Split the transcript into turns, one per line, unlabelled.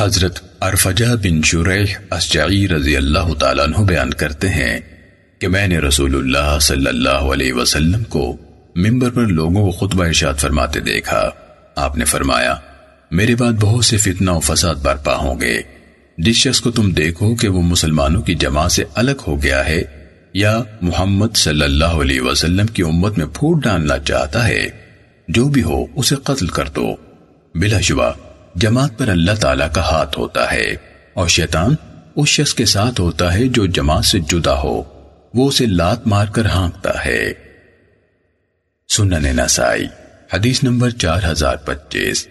حضرت ارفجہ بن شریح اسجعی رضی اللہ تعالیٰ عنہ بیان کرتے ہیں کہ میں نے رسول اللہ صلی اللہ علیہ وسلم کو ممبر پر لوگوں کو خطبہ ارشاد فرماتے دیکھا۔ آپ نے فرمایا، میرے بعد بہت سے فتنہ و فساد برپا ہوں گے۔ جس شخص کو تم دیکھو کہ وہ مسلمانوں کی جماعت سے الگ ہو گیا ہے یا محمد صلی اللہ علیہ وسلم کی امت میں پھوٹ ڈالنا چاہتا ہے، جو بھی ہو اسے قتل کر دو۔ بلا شبہ جماعت پر اللہ تعالیٰ کا ہاتھ ہوتا ہے اور شیطان اس شخص کے ساتھ ہوتا ہے جو جماعت سے جدا ہو۔ وہ اسے لات مار کر ہانکتا ہے۔ سنن نسائی، حدیث نمبر چار ہزار پچیس۔